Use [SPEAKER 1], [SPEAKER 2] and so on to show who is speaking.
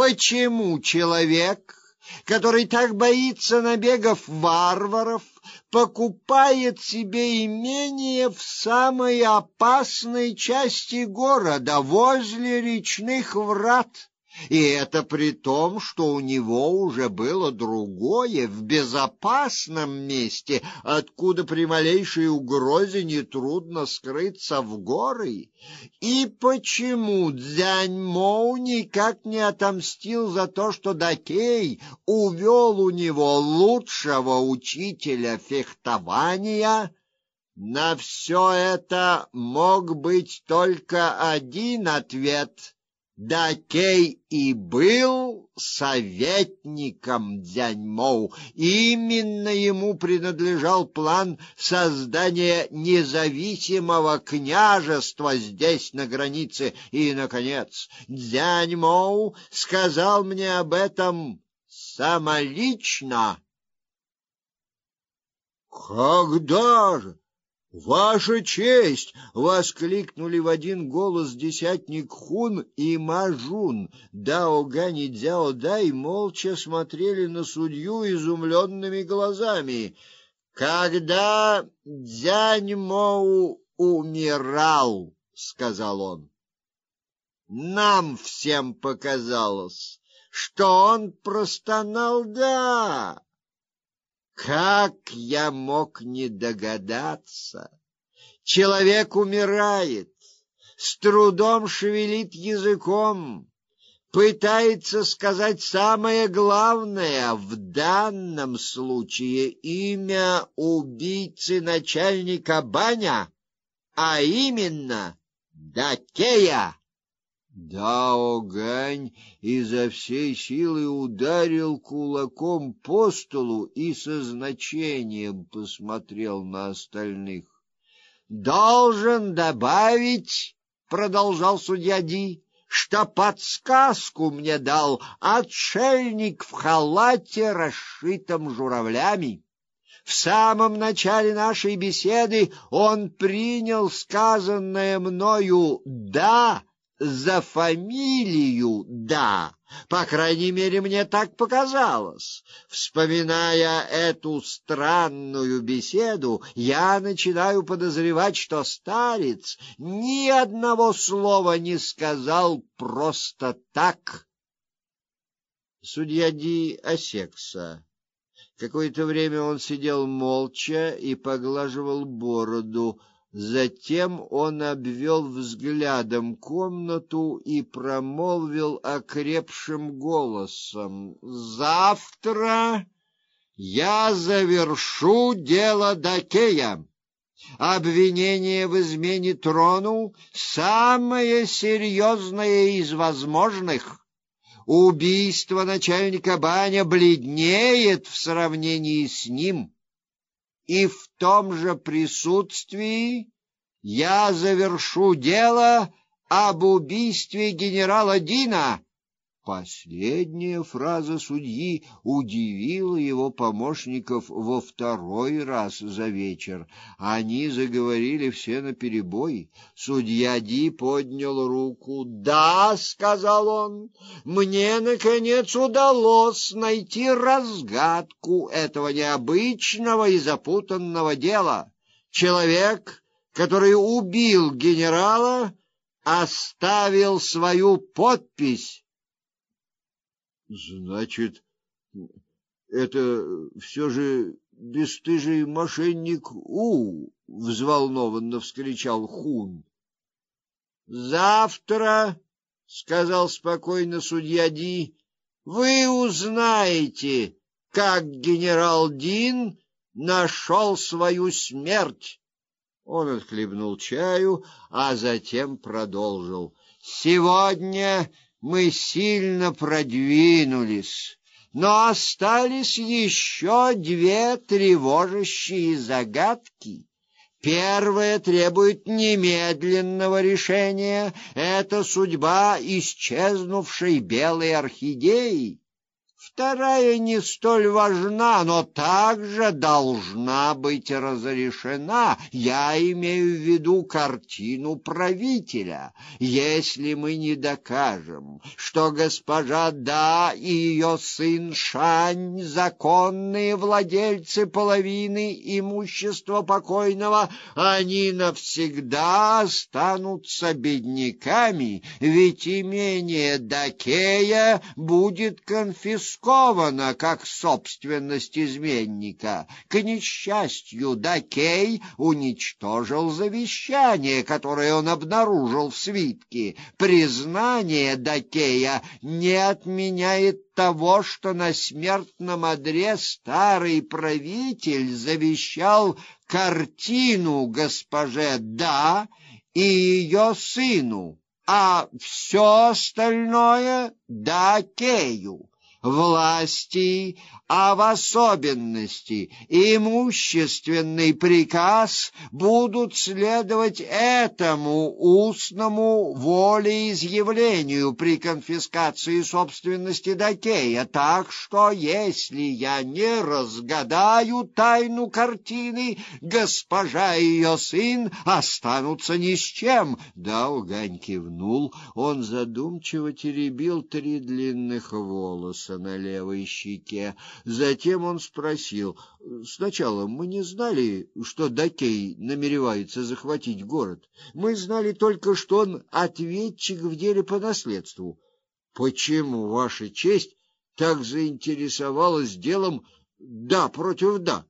[SPEAKER 1] почему человек, который так боится набегов варваров, покупает себе имение в самой опасной части города, возле речных врат. И это при том, что у него уже было другое в безопасном месте, откуда при малейшей угрозе нетрудно скрыться в горы. И почему Дзянь Моу никак не отомстил за то, что Дакей увел у него лучшего учителя фехтования? На все это мог быть только один ответ — Дакей и был советником Дзяньмоу. Именно ему принадлежал план создания независимого княжества здесь, на границе. И, наконец, Дзяньмоу сказал мне об этом самолично. «Когда же?» Ваша честь, воскликнули в один голос десятник Хун и Мажун. Дао Гань и Дзяо Дай молча смотрели на судью изумленными глазами. Когда Дзянь Моу умирал, сказал он. Нам всем показалось, что он простонал да. Как я мог не догадаться? Человек умирает, с трудом шевелит языком, пытается сказать самое главное, в данном случае имя убийцы начальника Баня, а именно Дакея. Дао Гань изо всей силы ударил кулаком по столу и со значением посмотрел на остальных. Должен добавить, продолжал судья Ди, что подсказку мне дал отшельник в халате, расшитом журавлями. В самом начале нашей беседы он принял сказанное мною «да» за фамилию, да, по крайней мере, мне так показалось. Вспоминая эту странную беседу, я начинаю подозревать, что старец ни одного слова не сказал просто так. Судья Ди осекся. Какое-то время он сидел молча и поглаживал бороду, Затем он обвел взглядом комнату и промолвил окрепшим голосом: "Завтра я завершу дело Дакея. Обвинение в измене трону самое серьезное из возможных. Убийство начальника Баня бледнеет в сравнении с ним и в том же присутствии я завершу дело об убийстве генерала Дина. Последняя фраза судьи удивила его помощников во второй раз за вечер. Они заговорили все наперебой. Судья Ди поднял руку. "Да", сказал он. "Мне наконец удалось найти разгадку этого необычного и запутанного дела. Человек, который убил генерала, оставил свою подпись Значит, это все же бесстыжий мошенник У, взволнованно вскричал Хун. Завтра, сказал спокойно судья Ди, вы узнаете, как генерал Дин нашел свою смерть. Он отхлебнул чаю, а затем продолжил: "Сегодня мы сильно продвинулись, но остались еще две тревожащие загадки. Первая требует немедленного решения это судьба исчезнувшей белой орхидеи. Вторая не столь важна, но также должна быть разрешена. Я имею в виду картину правителя. Если мы не докажем, что госпожа Да и ее сын Шань законные владельцы половины имущества покойного, они навсегда останутся бедняками, ведь имение Дакея будет конфисковано конфискована как собственность изменника. К несчастью, Дакей уничтожил завещание, которое он обнаружил в свитке. Признание Дакея не отменяет того, что на смертном одре старый правитель завещал картину госпоже Да и ее сыну, а все остальное — Дакею власти, а в особенности имущественный приказ будут следовать этому устному волеизъявлению при конфискации собственности Дакея, так что если я не разгадаю тайну картины, госпожа и ее сын останутся ни с чем. Долгань кивнул, он задумчиво теребил три длинных волоса волоса на левой щеке. Затем он спросил: "Сначала мы не знали, что Дакей намеревается захватить город. Мы знали только, что он ответчик в деле по наследству. Почему ваша честь так заинтересовалась делом да против да?"